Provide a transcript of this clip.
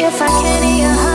If I can't your heart.